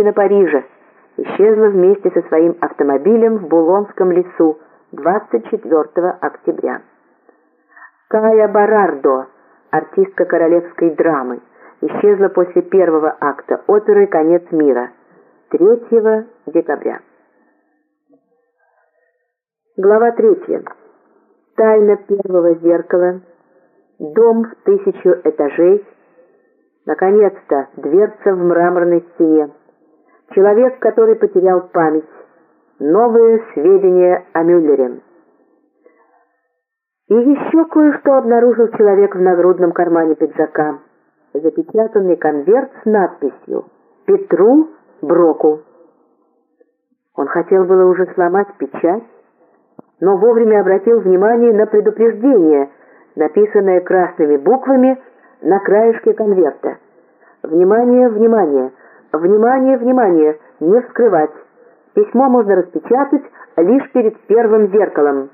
женщина Парижа, исчезла вместе со своим автомобилем в Булонском лесу 24 октября. Кая Барардо, артистка королевской драмы, исчезла после первого акта оперы «Конец мира» 3 декабря. Глава 3. Тайна первого зеркала. Дом в тысячу этажей. Наконец-то дверца в мраморной стене. Человек, который потерял память. Новые сведения о Мюллере. И еще кое-что обнаружил человек в нагрудном кармане пиджака. Запечатанный конверт с надписью «Петру Броку». Он хотел было уже сломать печать, но вовремя обратил внимание на предупреждение, написанное красными буквами на краешке конверта. «Внимание, внимание! Внимание, внимание! Не вскрывать! Письмо можно распечатать лишь перед первым зеркалом».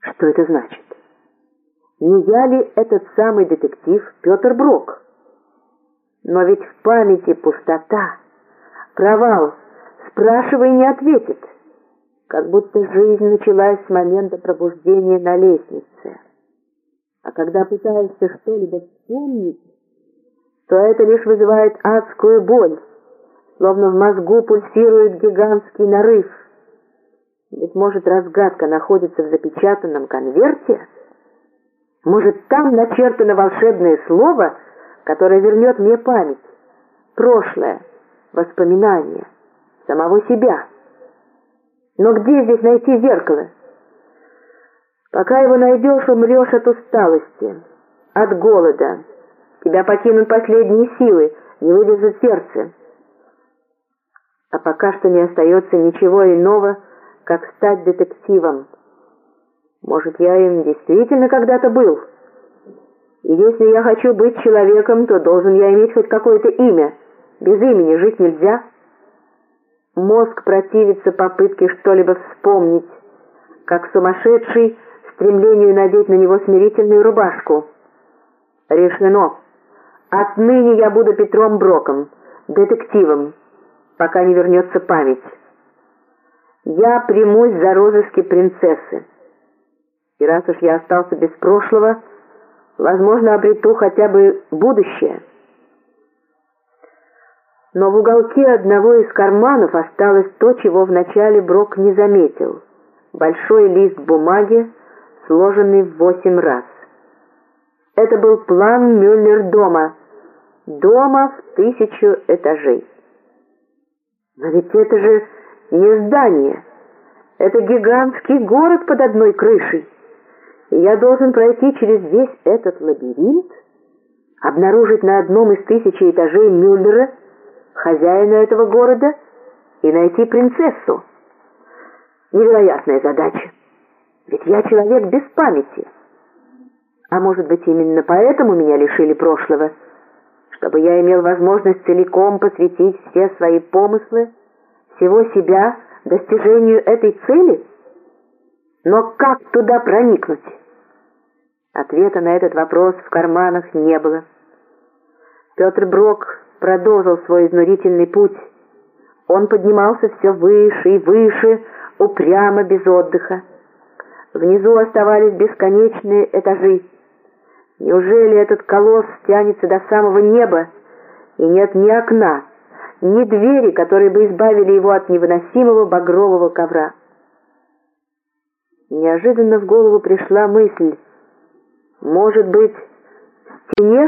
Что это значит? Не я ли этот самый детектив Петр Брок? Но ведь в памяти пустота, провал, спрашивай не ответит. Как будто жизнь началась с момента пробуждения на лестнице. А когда пытаешься что-либо вспомнить, то это лишь вызывает адскую боль, словно в мозгу пульсирует гигантский нарыв. Ведь, может, разгадка находится в запечатанном конверте? Может, там начертано волшебное слово, которое вернет мне память, прошлое, воспоминания, самого себя? Но где здесь найти зеркало? Пока его найдешь, умрешь от усталости, от голода. Тебя покинут последние силы, не выдержит сердце. А пока что не остается ничего иного, как стать детективом. Может, я им действительно когда-то был? И если я хочу быть человеком, то должен я иметь хоть какое-то имя. Без имени жить нельзя. Мозг противится попытке что-либо вспомнить, как сумасшедший стремлению надеть на него смирительную рубашку. Решено. Отныне я буду Петром Броком, детективом, пока не вернется память. Я примусь за розыски принцессы. И раз уж я остался без прошлого, возможно, обрету хотя бы будущее. Но в уголке одного из карманов осталось то, чего вначале Брок не заметил. Большой лист бумаги, сложенный в восемь раз. Это был план Мюллер-дома. Дома в тысячу этажей. Но ведь это же не здание. Это гигантский город под одной крышей. И я должен пройти через весь этот лабиринт, обнаружить на одном из тысячи этажей Мюллера, хозяина этого города, и найти принцессу. Невероятная задача. Ведь я человек без памяти. А может быть, именно поэтому меня лишили прошлого, чтобы я имел возможность целиком посвятить все свои помыслы, всего себя достижению этой цели? Но как туда проникнуть? Ответа на этот вопрос в карманах не было. Петр Брок продолжил свой изнурительный путь. Он поднимался все выше и выше, упрямо, без отдыха. Внизу оставались бесконечные этажи. Неужели этот колосс тянется до самого неба, и нет ни окна, ни двери, которые бы избавили его от невыносимого багрового ковра. Неожиданно в голову пришла мысль, может быть, в стене